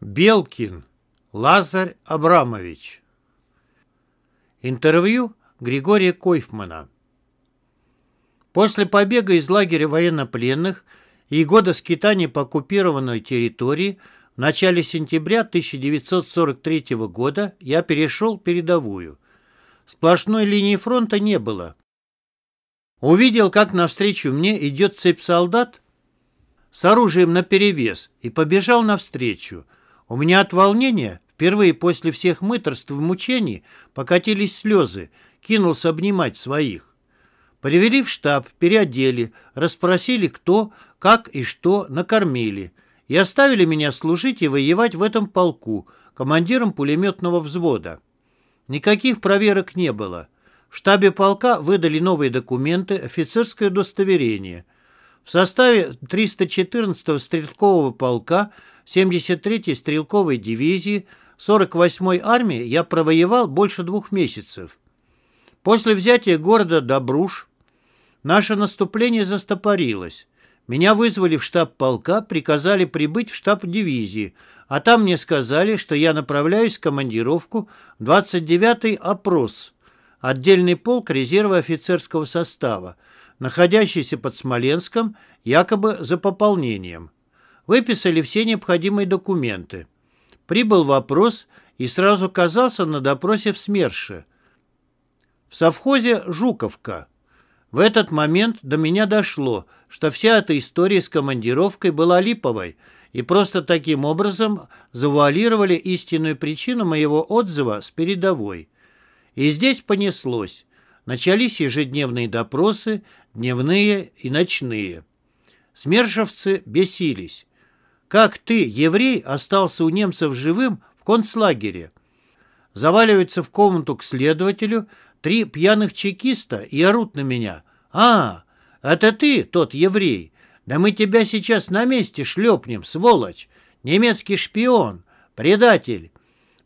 Белкин Лазарь Абрамович Интервью Григория Койфмана После побега из лагеря военнопленных и года скитания по оккупированной территории в начале сентября 1943 года я перешел передовую. Сплошной линии фронта не было. Увидел, как навстречу мне идет цепь солдат с оружием наперевес и побежал навстречу – у меня от волнения, впервые после всех мыторств и мучений, покатились слезы, кинулся обнимать своих. Привели в штаб, переодели, расспросили кто, как и что, накормили. И оставили меня служить и воевать в этом полку, командиром пулеметного взвода. Никаких проверок не было. В штабе полка выдали новые документы, офицерское удостоверение. В составе 314-го стрелкового полка 73-й стрелковой дивизии 48-й армии я провоевал больше двух месяцев. После взятия города Добруш наше наступление застопорилось. Меня вызвали в штаб полка, приказали прибыть в штаб дивизии, а там мне сказали, что я направляюсь в командировку в 29-й опрос, отдельный полк резерва офицерского состава, находящийся под Смоленском, якобы за пополнением. Выписали все необходимые документы. Прибыл вопрос и сразу оказался на допросе в СМЕРШе. В совхозе Жуковка. В этот момент до меня дошло, что вся эта история с командировкой была липовой, и просто таким образом завуалировали истинную причину моего отзыва с передовой. И здесь понеслось. Начались ежедневные допросы, дневные и ночные. Смершевцы бесились. Как ты, еврей, остался у немцев живым в концлагере? Заваливаются в комнату к следователю три пьяных чекиста и орут на меня. «А, это ты, тот еврей? Да мы тебя сейчас на месте шлепнем, сволочь! Немецкий шпион, предатель!»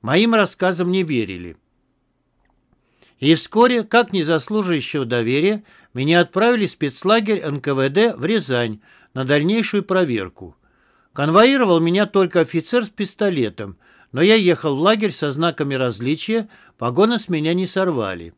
Моим рассказам не верили. И вскоре, как незаслуживающего доверия, меня отправили в спецлагерь НКВД в Рязань на дальнейшую проверку. Конвоировал меня только офицер с пистолетом, но я ехал в лагерь со знаками различия, погоны с меня не сорвали.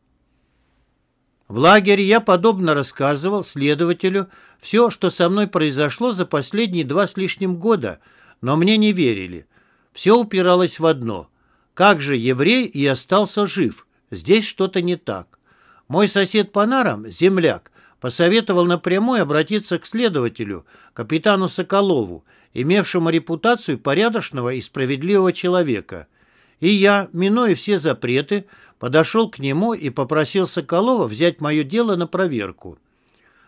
В лагере я подобно рассказывал следователю все, что со мной произошло за последние два с лишним года, но мне не верили. Все упиралось в одно. Как же еврей и остался жив? Здесь что-то не так. Мой сосед по нарам, земляк, посоветовал напрямую обратиться к следователю, капитану Соколову, имевшему репутацию порядочного и справедливого человека. И я, минуя все запреты, подошел к нему и попросил Соколова взять мое дело на проверку.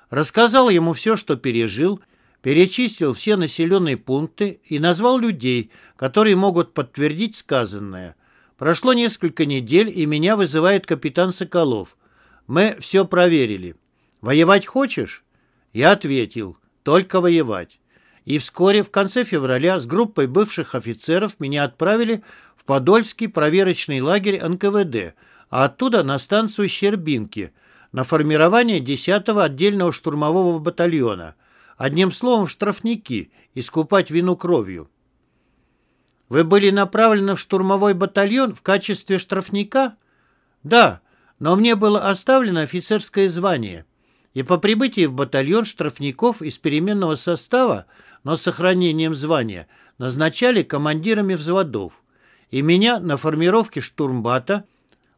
Рассказал ему все, что пережил, перечислил все населенные пункты и назвал людей, которые могут подтвердить сказанное. Прошло несколько недель, и меня вызывает капитан Соколов. Мы все проверили. «Воевать хочешь?» Я ответил, «Только воевать». И вскоре, в конце февраля, с группой бывших офицеров меня отправили в Подольский проверочный лагерь НКВД, а оттуда на станцию Щербинки, на формирование 10-го отдельного штурмового батальона. Одним словом, штрафники, искупать вину кровью. Вы были направлены в штурмовой батальон в качестве штрафника? Да, но мне было оставлено офицерское звание. И по прибытии в батальон штрафников из переменного состава но с сохранением звания, назначали командирами взводов. И меня на формировке штурмбата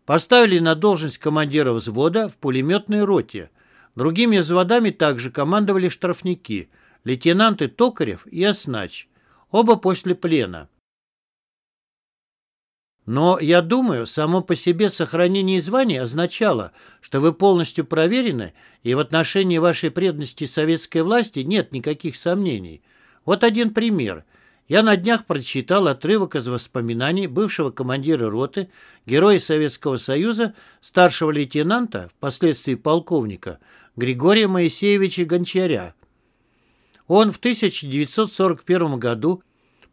поставили на должность командира взвода в пулеметной роте. Другими взводами также командовали штрафники, лейтенанты Токарев и Оснач, оба после плена. Но, я думаю, само по себе сохранение звания означало, что вы полностью проверены, и в отношении вашей преданности советской власти нет никаких сомнений – вот один пример. Я на днях прочитал отрывок из воспоминаний бывшего командира роты, героя Советского Союза, старшего лейтенанта, впоследствии полковника, Григория Моисеевича Гончаря. Он в 1941 году,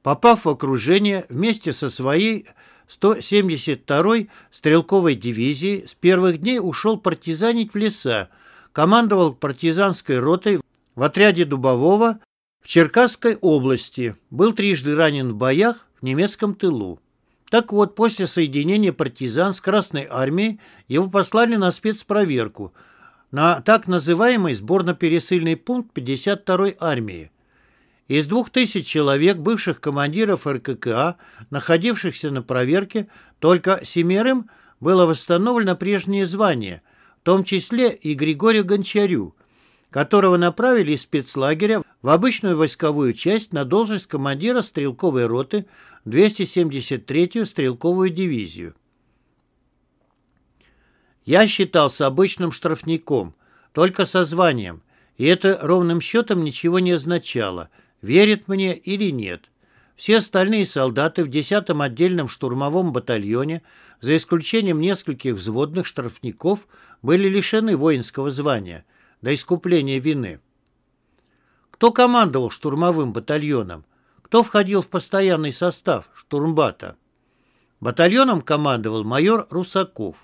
попав в окружение вместе со своей 172-й стрелковой дивизией, с первых дней ушел партизанить в леса, командовал партизанской ротой в отряде Дубового в Черкасской области, был трижды ранен в боях, немецком тылу. Так вот, после соединения партизан с Красной армией его послали на спецпроверку на так называемый сборно-пересыльный пункт 52-й армии. Из двух тысяч человек, бывших командиров РККА, находившихся на проверке, только семерым было восстановлено прежнее звание, в том числе и Григорию Гончарю, которого направили из спецлагеря в обычную войсковую часть на должность командира стрелковой роты 273-ю стрелковую дивизию. Я считался обычным штрафником, только со званием, и это ровным счетом ничего не означало – верит мне или нет. Все остальные солдаты в 10-м отдельном штурмовом батальоне, за исключением нескольких взводных штрафников, были лишены воинского звания до искупления вины. Кто командовал штурмовым батальоном? Кто входил в постоянный состав штурмбата? Батальоном командовал майор Русаков.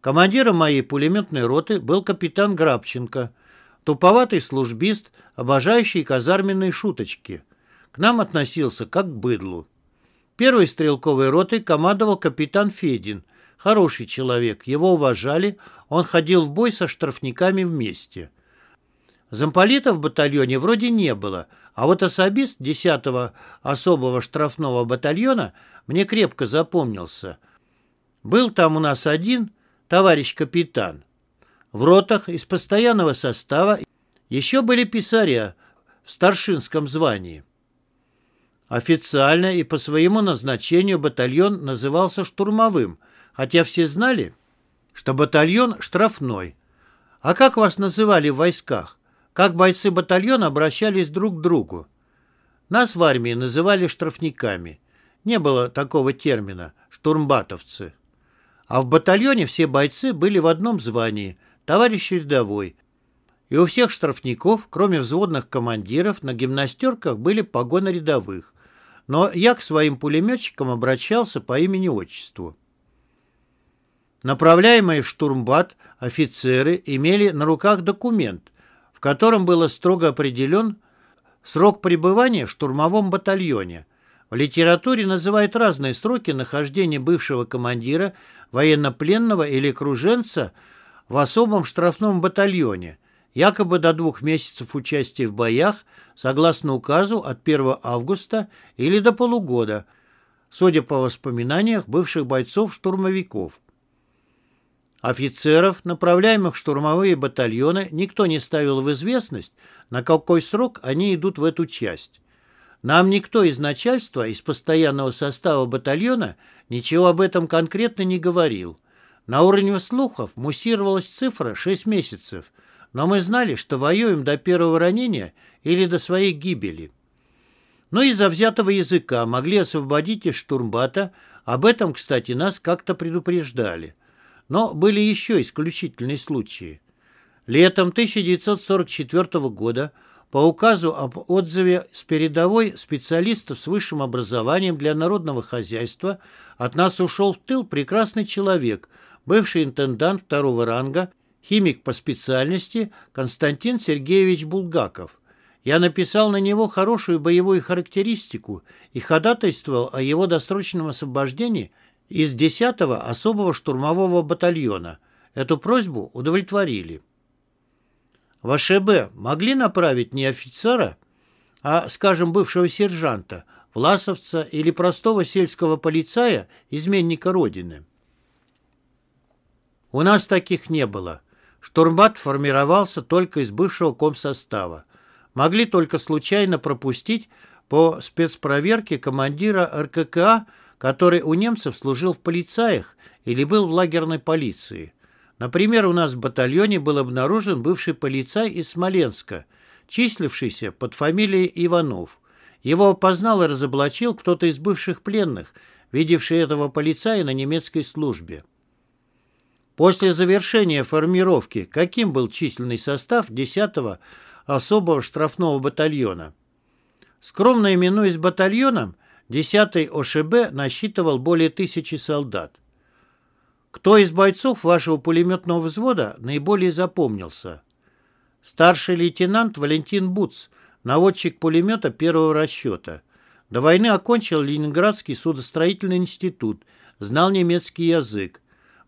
Командиром моей пулеметной роты был капитан Грабченко – Туповатый службист, обожающий казарменные шуточки. К нам относился как к быдлу. Первой стрелковой ротой командовал капитан Федин. Хороший человек, его уважали, он ходил в бой со штрафниками вместе. Замполита в батальоне вроде не было, а вот особист 10-го особого штрафного батальона мне крепко запомнился. Был там у нас один товарищ капитан. В ротах из постоянного состава еще были писаря в старшинском звании. Официально и по своему назначению батальон назывался штурмовым, хотя все знали, что батальон штрафной. А как вас называли в войсках? Как бойцы батальона обращались друг к другу? Нас в армии называли штрафниками. Не было такого термина «штурмбатовцы». А в батальоне все бойцы были в одном звании – товарищ рядовой. И у всех штрафников, кроме взводных командиров, на гимнастерках были погоны рядовых. Но я к своим пулеметчикам обращался по имени-отчеству. Направляемые в штурмбат офицеры имели на руках документ, в котором было строго определен срок пребывания в штурмовом батальоне. В литературе называют разные сроки нахождения бывшего командира, военнопленного или круженца – в особом штрафном батальоне, якобы до двух месяцев участия в боях, согласно указу от 1 августа или до полугода, судя по воспоминаниях бывших бойцов-штурмовиков. Офицеров, направляемых в штурмовые батальоны, никто не ставил в известность, на какой срок они идут в эту часть. Нам никто из начальства, из постоянного состава батальона ничего об этом конкретно не говорил. На уровне слухов муссировалась цифра 6 месяцев, но мы знали, что воюем до первого ранения или до своей гибели. Но из-за взятого языка могли освободить из штурмбата, об этом, кстати, нас как-то предупреждали. Но были еще исключительные случаи. Летом 1944 года по указу об отзыве с передовой специалистов с высшим образованием для народного хозяйства от нас ушел в тыл прекрасный человек – бывший интендант второго ранга, химик по специальности Константин Сергеевич Булгаков. Я написал на него хорошую боевую характеристику и ходатайствовал о его досрочном освобождении из 10-го особого штурмового батальона. Эту просьбу удовлетворили. В АШБ могли направить не офицера, а, скажем, бывшего сержанта, власовца или простого сельского полицая, изменника Родины. У нас таких не было. Штурмбат формировался только из бывшего комсостава. Могли только случайно пропустить по спецпроверке командира РККА, который у немцев служил в полицаях или был в лагерной полиции. Например, у нас в батальоне был обнаружен бывший полицай из Смоленска, числившийся под фамилией Иванов. Его опознал и разоблачил кто-то из бывших пленных, видевший этого полицая на немецкой службе. После завершения формировки каким был численный состав 10-го особого штрафного батальона? Скромно именуясь батальоном, 10-й ОШБ насчитывал более тысячи солдат. Кто из бойцов вашего пулеметного взвода наиболее запомнился? Старший лейтенант Валентин Буц, наводчик пулемета первого расчета. До войны окончил Ленинградский судостроительный институт, знал немецкий язык.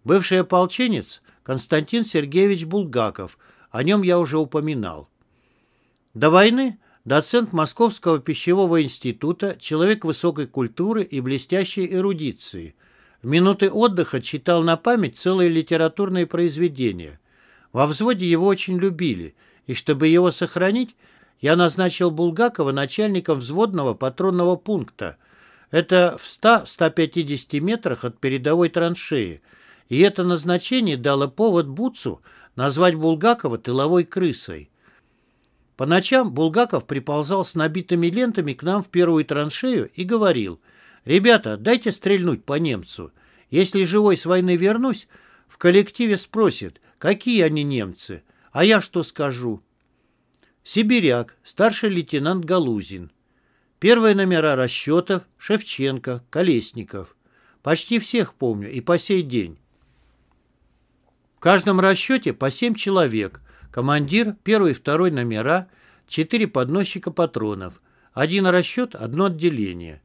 Бывший ополченец Константин Сергеевич Булгаков, о нем я уже упоминал. До войны доцент Московского пищевого института, человек высокой культуры и блестящей эрудиции. В минуты отдыха читал на память целые литературные произведения. Во взводе его очень любили, и чтобы его сохранить, я назначил Булгакова начальником взводного патронного пункта. Это в 100-150 метрах от передовой траншеи. И это назначение дало повод Буцу назвать Булгакова тыловой крысой. По ночам Булгаков приползал с набитыми лентами к нам в первую траншею и говорил, «Ребята, дайте стрельнуть по немцу. Если живой с войны вернусь, в коллективе спросят, какие они немцы, а я что скажу?» Сибиряк, старший лейтенант Галузин. Первые номера расчетов Шевченко, Колесников. Почти всех помню и по сей день. В каждом расчете по семь человек. Командир, первый и второй номера, четыре подносчика патронов. Один расчет, одно отделение.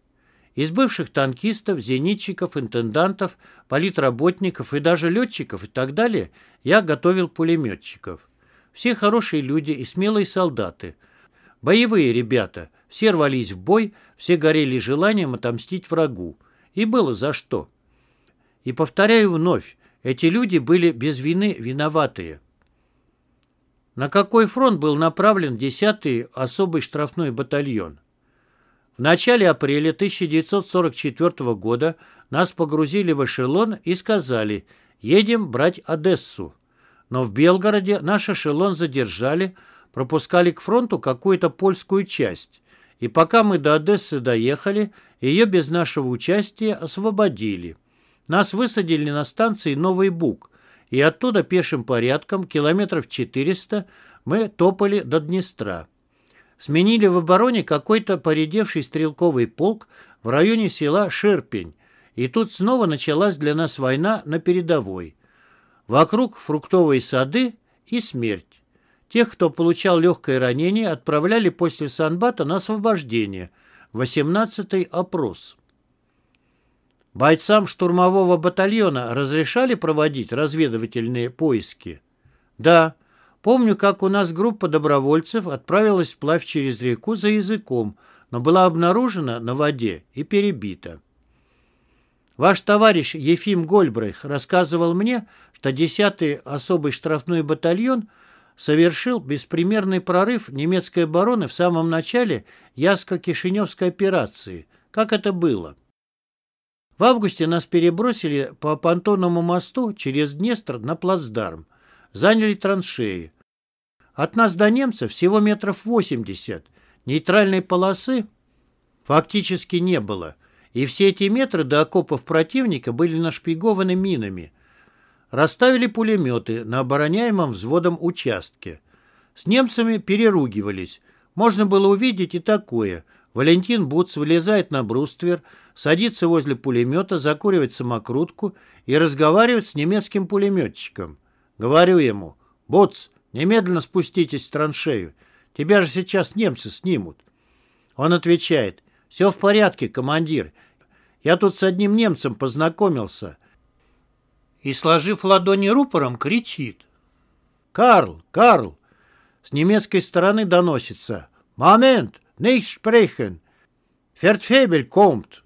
Из бывших танкистов, зенитчиков, интендантов, политработников и даже летчиков и так далее я готовил пулеметчиков. Все хорошие люди и смелые солдаты. Боевые ребята. Все рвались в бой, все горели желанием отомстить врагу. И было за что. И повторяю вновь, эти люди были без вины виноватые. На какой фронт был направлен 10-й особый штрафной батальон? В начале апреля 1944 года нас погрузили в эшелон и сказали «Едем брать Одессу». Но в Белгороде наш эшелон задержали, пропускали к фронту какую-то польскую часть. И пока мы до Одессы доехали, ее без нашего участия освободили. Нас высадили на станции Новый Буг, и оттуда пешим порядком, километров 400, мы топали до Днестра. Сменили в обороне какой-то поредевший стрелковый полк в районе села Шерпень, и тут снова началась для нас война на передовой. Вокруг фруктовые сады и смерть. Тех, кто получал легкое ранение, отправляли после Санбата на освобождение. 18-й опрос. Бойцам штурмового батальона разрешали проводить разведывательные поиски? Да. Помню, как у нас группа добровольцев отправилась вплавь через реку за языком, но была обнаружена на воде и перебита. Ваш товарищ Ефим Гольбрейх рассказывал мне, что 10-й особый штрафной батальон совершил беспримерный прорыв немецкой обороны в самом начале Яско-Кишиневской операции. Как это было? В августе нас перебросили по понтонному мосту через Днестр на плацдарм. Заняли траншеи. От нас до немцев всего метров 80. Нейтральной полосы фактически не было. И все эти метры до окопов противника были нашпигованы минами. Расставили пулеметы на обороняемом взводом участке. С немцами переругивались. Можно было увидеть и такое. Валентин Буц вылезает на бруствер, садится возле пулемета, закуривает самокрутку и разговаривает с немецким пулеметчиком. Говорю ему, «Буц, немедленно спуститесь в траншею. Тебя же сейчас немцы снимут». Он отвечает, «Все в порядке, командир. Я тут с одним немцем познакомился». И, сложив ладони рупором, кричит. «Карл! Карл!» С немецкой стороны доносится. «Момент! Nicht sprechen! Фертфебель комт!»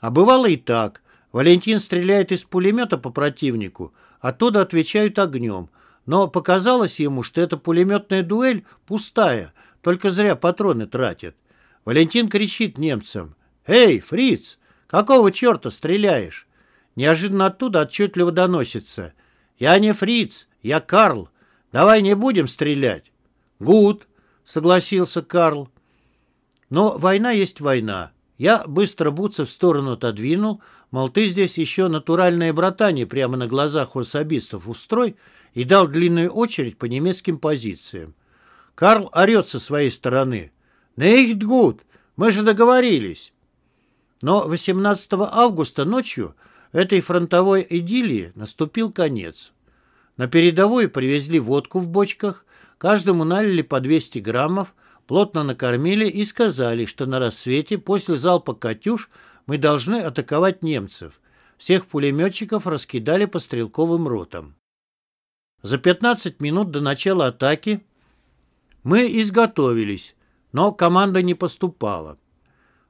А бывало и так. Валентин стреляет из пулемета по противнику, оттуда отвечают огнем. Но показалось ему, что эта пулеметная дуэль пустая, только зря патроны тратят. Валентин кричит немцам. «Эй, фриц, какого черта стреляешь?» Неожиданно оттуда отчетливо доносится. «Я не фриц, я Карл. Давай не будем стрелять». «Гуд», — согласился Карл. Но война есть война. Я быстро Буца в сторону отодвинул, мол, ты здесь еще натуральное братание прямо на глазах у особистов устрой, и дал длинную очередь по немецким позициям. Карл орет со своей стороны. «Нейхт гуд! Мы же договорились!» Но 18 августа ночью этой фронтовой идиллии наступил конец. На передовую привезли водку в бочках, каждому налили по 200 граммов, плотно накормили и сказали, что на рассвете после залпа «Катюш» мы должны атаковать немцев. Всех пулеметчиков раскидали по стрелковым ротам. За 15 минут до начала атаки мы изготовились, но команда не поступала.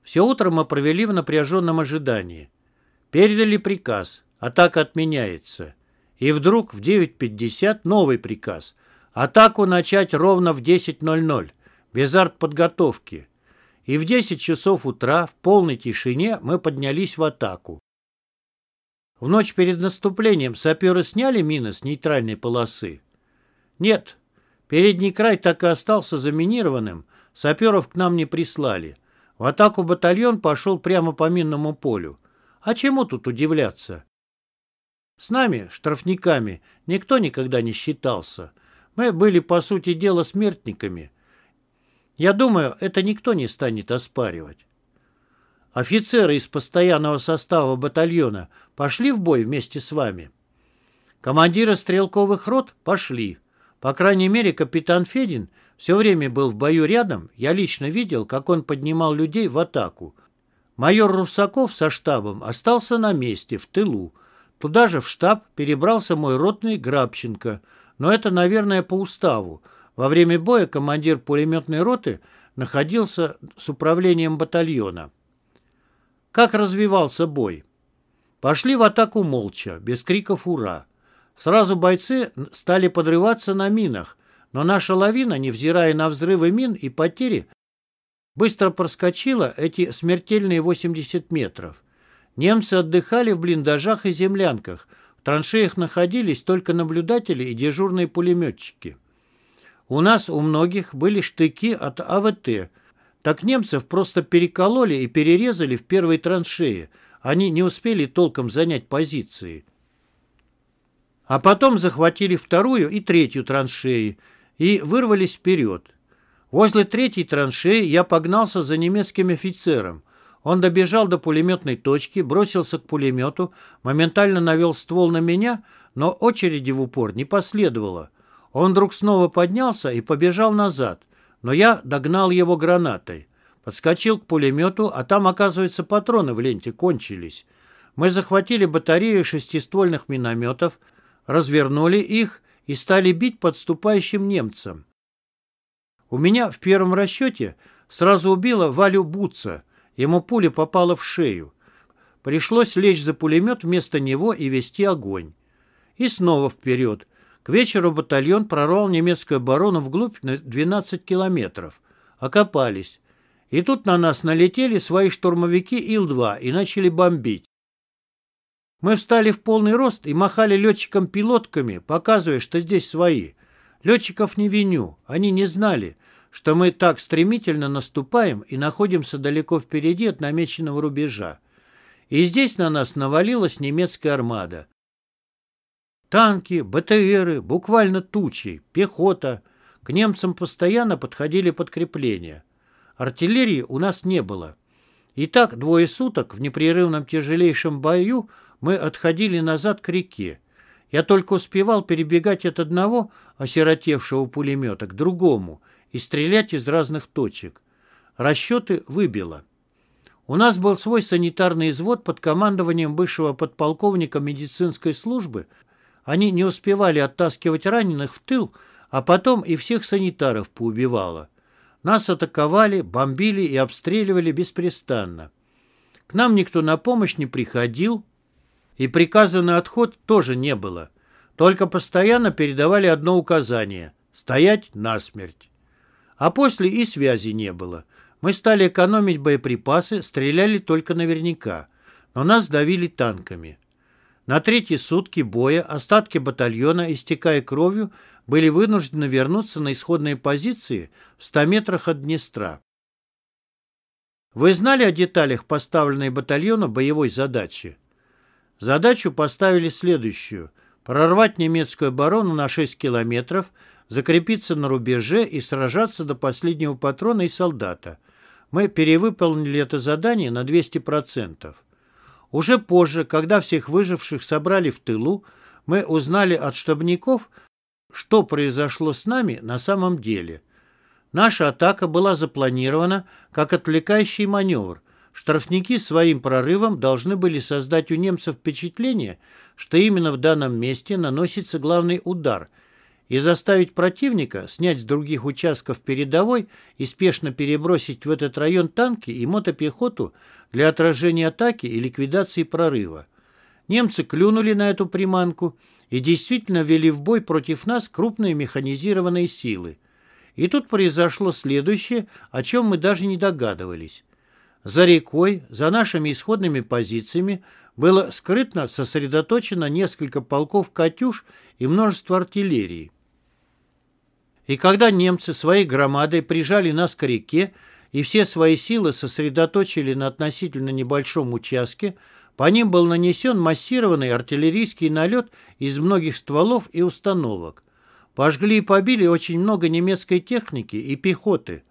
Все утро мы провели в напряженном ожидании. Передали приказ «Атака отменяется». И вдруг в 9.50 новый приказ «Атаку начать ровно в 10.00, без артподготовки». И в 10 часов утра в полной тишине мы поднялись в атаку. В ночь перед наступлением саперы сняли мины с нейтральной полосы? Нет. Передний край так и остался заминированным, саперов к нам не прислали. В атаку батальон пошел прямо по минному полю. А чему тут удивляться? С нами, штрафниками, никто никогда не считался. Мы были, по сути дела, смертниками. Я думаю, это никто не станет оспаривать. Офицеры из постоянного состава батальона пошли в бой вместе с вами? Командиры стрелковых рот пошли. По крайней мере, капитан Федин все время был в бою рядом. Я лично видел, как он поднимал людей в атаку. Майор Русаков со штабом остался на месте, в тылу. Туда же в штаб перебрался мой ротный Грабченко. Но это, наверное, по уставу. Во время боя командир пулеметной роты находился с управлением батальона. Как развивался бой? Пошли в атаку молча, без криков «Ура!». Сразу бойцы стали подрываться на минах, но наша лавина, невзирая на взрывы мин и потери, быстро проскочила эти смертельные 80 метров. Немцы отдыхали в блиндажах и землянках, в траншеях находились только наблюдатели и дежурные пулеметчики. У нас у многих были штыки от АВТ, так немцев просто перекололи и перерезали в первой траншее. Они не успели толком занять позиции. А потом захватили вторую и третью траншеи и вырвались вперед. Возле третьей траншеи я погнался за немецким офицером. Он добежал до пулеметной точки, бросился к пулемету, моментально навел ствол на меня, но очереди в упор не последовало. Он вдруг снова поднялся и побежал назад но я догнал его гранатой. Подскочил к пулемету, а там, оказывается, патроны в ленте кончились. Мы захватили батарею шестиствольных минометов, развернули их и стали бить подступающим немцам. У меня в первом расчете сразу убило Валю Буца, ему пуля попала в шею. Пришлось лечь за пулемет вместо него и вести огонь. И снова вперед. К вечеру батальон прорвал немецкую оборону вглубь на 12 километров. Окопались. И тут на нас налетели свои штурмовики Ил-2 и начали бомбить. Мы встали в полный рост и махали летчикам пилотками, показывая, что здесь свои. Летчиков не виню, они не знали, что мы так стремительно наступаем и находимся далеко впереди от намеченного рубежа. И здесь на нас навалилась немецкая армада. Танки, БТРы, буквально тучи, пехота. К немцам постоянно подходили подкрепления. Артиллерии у нас не было. И так двое суток в непрерывном тяжелейшем бою мы отходили назад к реке. Я только успевал перебегать от одного осиротевшего пулемета к другому и стрелять из разных точек. Расчеты выбило. У нас был свой санитарный извод под командованием бывшего подполковника медицинской службы они не успевали оттаскивать раненых в тыл, а потом и всех санитаров поубивало. Нас атаковали, бомбили и обстреливали беспрестанно. К нам никто на помощь не приходил, и приказа на отход тоже не было. Только постоянно передавали одно указание – стоять насмерть. А после и связи не было. Мы стали экономить боеприпасы, стреляли только наверняка, но нас давили танками. На третьи сутки боя остатки батальона, истекая кровью, были вынуждены вернуться на исходные позиции в 100 метрах от Днестра. Вы знали о деталях поставленной батальону боевой задачи? Задачу поставили следующую – прорвать немецкую оборону на 6 километров, закрепиться на рубеже и сражаться до последнего патрона и солдата. Мы перевыполнили это задание на 200%. Уже позже, когда всех выживших собрали в тылу, мы узнали от штабников, что произошло с нами на самом деле. Наша атака была запланирована как отвлекающий маневр. Штрафники своим прорывом должны были создать у немцев впечатление, что именно в данном месте наносится главный удар, и заставить противника снять с других участков передовой и спешно перебросить в этот район танки и мотопехоту для отражения атаки и ликвидации прорыва. Немцы клюнули на эту приманку и действительно ввели в бой против нас крупные механизированные силы. И тут произошло следующее, о чем мы даже не догадывались. За рекой, за нашими исходными позициями, было скрытно сосредоточено несколько полков «Катюш» и множество артиллерии. И когда немцы своей громадой прижали нас к реке и все свои силы сосредоточили на относительно небольшом участке, по ним был нанесен массированный артиллерийский налет из многих стволов и установок. Пожгли и побили очень много немецкой техники и пехоты.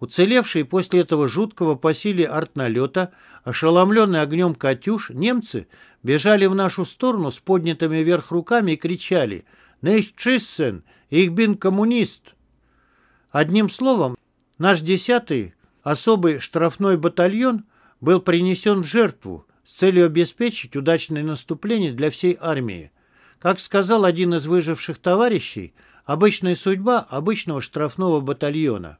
Уцелевшие после этого жуткого по силе артналета, ошеломленные огнем «Катюш», немцы бежали в нашу сторону с поднятыми вверх руками и кричали «Nicht bin коммунист!» Одним словом, наш десятый особый штрафной батальон был принесен в жертву с целью обеспечить удачное наступление для всей армии. Как сказал один из выживших товарищей, обычная судьба обычного штрафного батальона.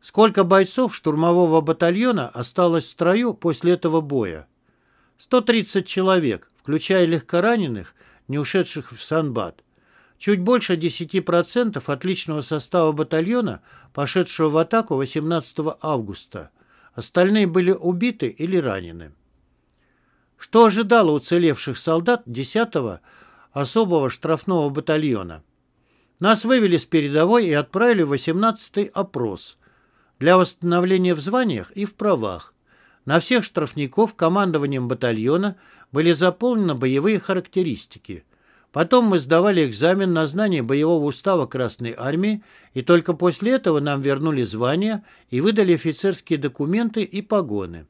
Сколько бойцов штурмового батальона осталось в строю после этого боя? 130 человек, включая легкораненых, не ушедших в Санбат. Чуть больше 10% отличного состава батальона, пошедшего в атаку 18 августа. Остальные были убиты или ранены. Что ожидало уцелевших солдат 10-го особого штрафного батальона? Нас вывели с передовой и отправили в 18-й опрос для восстановления в званиях и в правах. На всех штрафников командованием батальона были заполнены боевые характеристики. Потом мы сдавали экзамен на знание боевого устава Красной Армии, и только после этого нам вернули звания и выдали офицерские документы и погоны.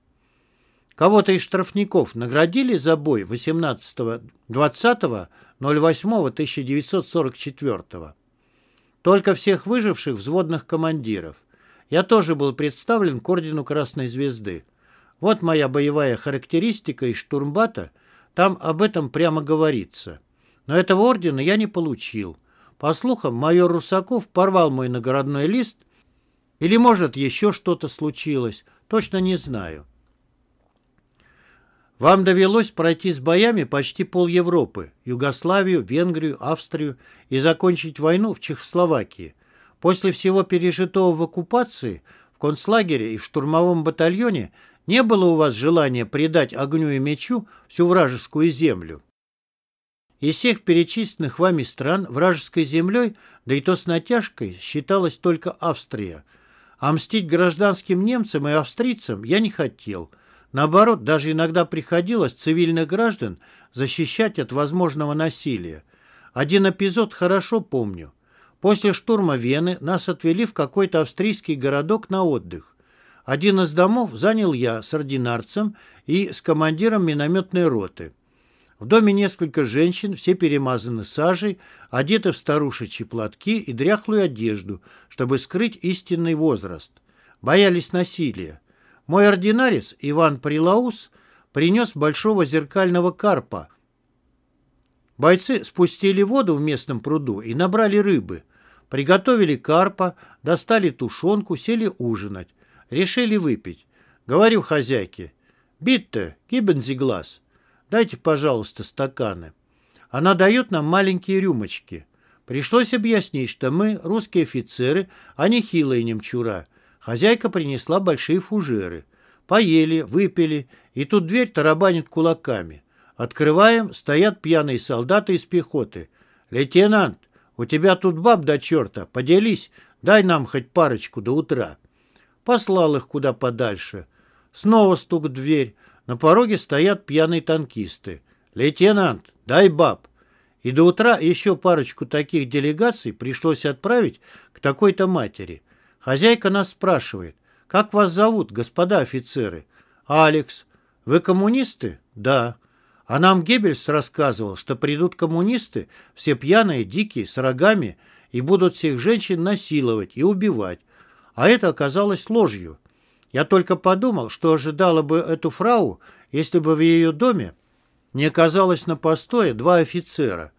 Кого-то из штрафников наградили за бой 18-20-08-1944. Только всех выживших взводных командиров. Я тоже был представлен к ордену Красной Звезды. Вот моя боевая характеристика из штурмбата, там об этом прямо говорится. Но этого ордена я не получил. По слухам, майор Русаков порвал мой наградной лист, или, может, еще что-то случилось, точно не знаю. Вам довелось пройти с боями почти пол Европы, Югославию, Венгрию, Австрию и закончить войну в Чехословакии. После всего пережитого в оккупации, в концлагере и в штурмовом батальоне не было у вас желания предать огню и мечу всю вражескую землю. Из всех перечисленных вами стран вражеской землей, да и то с натяжкой, считалась только Австрия. А мстить гражданским немцам и австрийцам я не хотел – Наоборот, даже иногда приходилось цивильных граждан защищать от возможного насилия. Один эпизод хорошо помню. После штурма Вены нас отвели в какой-то австрийский городок на отдых. Один из домов занял я с ординарцем и с командиром минометной роты. В доме несколько женщин, все перемазаны сажей, одеты в старушечьи платки и дряхлую одежду, чтобы скрыть истинный возраст. Боялись насилия. Мой ординарец Иван Прилаус принес большого зеркального карпа. Бойцы спустили воду в местном пруду и набрали рыбы. Приготовили карпа, достали тушенку, сели ужинать. Решили выпить. Говорю хозяйке, «Битте, гибензиглаз, дайте, пожалуйста, стаканы». Она дает нам маленькие рюмочки. Пришлось объяснить, что мы, русские офицеры, а не хилые немчура, Хозяйка принесла большие фужеры. Поели, выпили, и тут дверь тарабанит кулаками. Открываем, стоят пьяные солдаты из пехоты. «Лейтенант, у тебя тут баб до черта, поделись, дай нам хоть парочку до утра». Послал их куда подальше. Снова стук в дверь. На пороге стоят пьяные танкисты. «Лейтенант, дай баб». И до утра еще парочку таких делегаций пришлось отправить к такой-то матери. Хозяйка нас спрашивает, как вас зовут, господа офицеры? Алекс. Вы коммунисты? Да. А нам Геббельс рассказывал, что придут коммунисты, все пьяные, дикие, с рогами, и будут всех женщин насиловать и убивать. А это оказалось ложью. Я только подумал, что ожидала бы эту фрау, если бы в ее доме не оказалось на постое два офицера.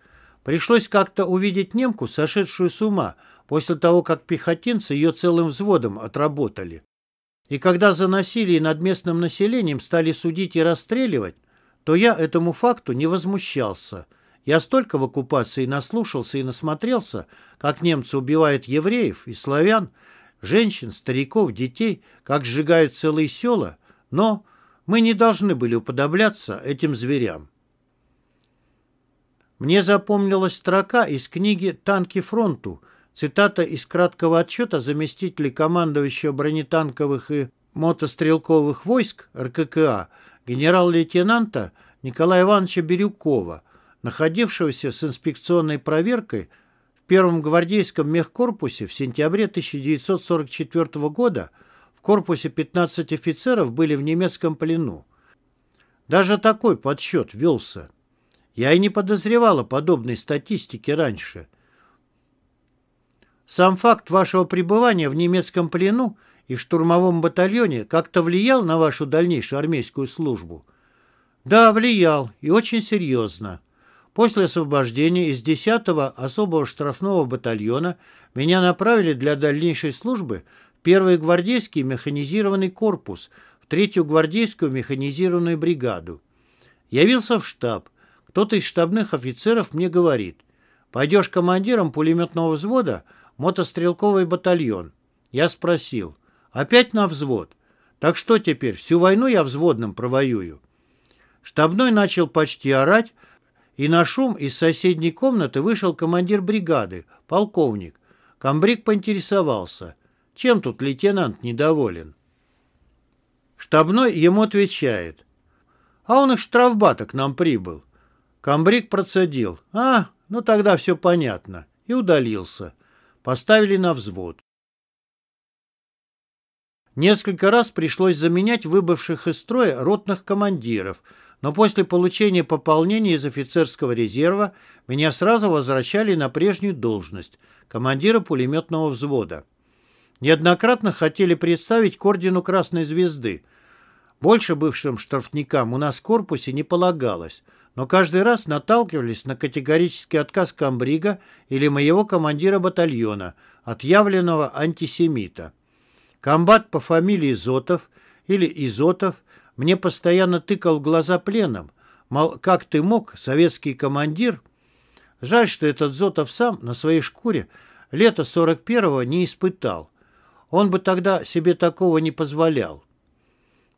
Пришлось как-то увидеть немку, сошедшую с ума, после того, как пехотинцы ее целым взводом отработали. И когда за насилие над местным населением стали судить и расстреливать, то я этому факту не возмущался. Я столько в оккупации наслушался и насмотрелся, как немцы убивают евреев и славян, женщин, стариков, детей, как сжигают целые села, но мы не должны были уподобляться этим зверям. Мне запомнилась строка из книги «Танки фронту», цитата из краткого отчета заместителя командующего бронетанковых и мотострелковых войск РККА генерал-лейтенанта Николая Ивановича Бирюкова, находившегося с инспекционной проверкой первом гвардейском мехкорпусе в сентябре 1944 года в корпусе 15 офицеров были в немецком плену. Даже такой подсчет велся. Я и не подозревала подобной статистики раньше. Сам факт вашего пребывания в немецком плену и в штурмовом батальоне как-то влиял на вашу дальнейшую армейскую службу? Да, влиял, и очень серьезно. После освобождения из 10-го особого штрафного батальона меня направили для дальнейшей службы в первый гвардейский механизированный корпус, в третью гвардейскую механизированную бригаду. Явился в штаб. Кто-то из штабных офицеров мне говорит, пойдешь командиром пулеметного взвода в мотострелковый батальон. Я спросил, опять на взвод? Так что теперь, всю войну я взводным провоюю? Штабной начал почти орать, и на шум из соседней комнаты вышел командир бригады, полковник. Комбриг поинтересовался, чем тут лейтенант недоволен. Штабной ему отвечает, а он их штрафбата к нам прибыл. Камбрик процедил. «А, ну тогда все понятно». И удалился. Поставили на взвод. Несколько раз пришлось заменять выбывших из строя ротных командиров, но после получения пополнения из офицерского резерва меня сразу возвращали на прежнюю должность – командира пулеметного взвода. Неоднократно хотели представить к ордену Красной Звезды. Больше бывшим штрафникам у нас в корпусе не полагалось – но каждый раз наталкивались на категорический отказ комбрига или моего командира батальона, отъявленного антисемита. Комбат по фамилии Зотов или Изотов мне постоянно тыкал в глаза пленом. Мол, как ты мог, советский командир? Жаль, что этот Зотов сам на своей шкуре лето 41-го не испытал. Он бы тогда себе такого не позволял.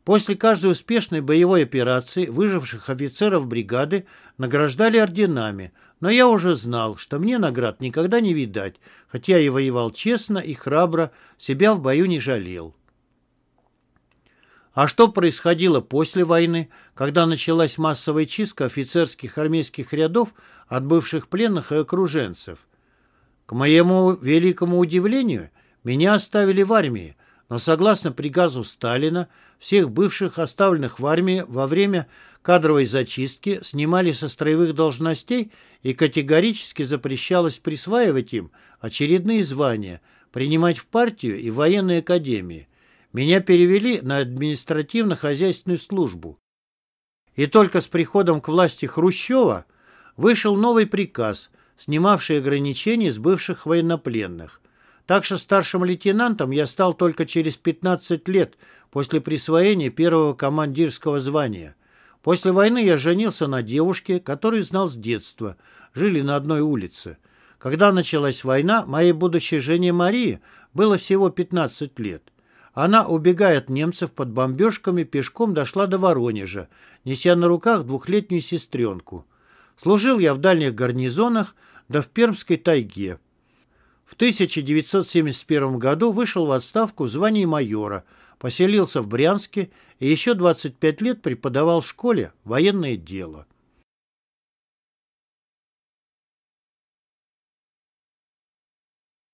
После каждой успешной боевой операции выживших офицеров бригады награждали орденами, но я уже знал, что мне наград никогда не видать, хотя и воевал честно и храбро, себя в бою не жалел. А что происходило после войны, когда началась массовая чистка офицерских армейских рядов от бывших пленных и окруженцев? К моему великому удивлению, меня оставили в армии, но согласно приказу Сталина, всех бывших оставленных в армии во время кадровой зачистки снимали со строевых должностей и категорически запрещалось присваивать им очередные звания, принимать в партию и в военной академии. Меня перевели на административно-хозяйственную службу. И только с приходом к власти Хрущева вышел новый приказ, снимавший ограничения с бывших военнопленных – так что старшим лейтенантом я стал только через 15 лет после присвоения первого командирского звания. После войны я женился на девушке, которую знал с детства. Жили на одной улице. Когда началась война, моей будущей жене Марии было всего 15 лет. Она, убегая от немцев под бомбежками, пешком дошла до Воронежа, неся на руках двухлетнюю сестренку. Служил я в дальних гарнизонах, да в Пермской тайге. В 1971 году вышел в отставку в звании майора, поселился в Брянске и еще 25 лет преподавал в школе военное дело.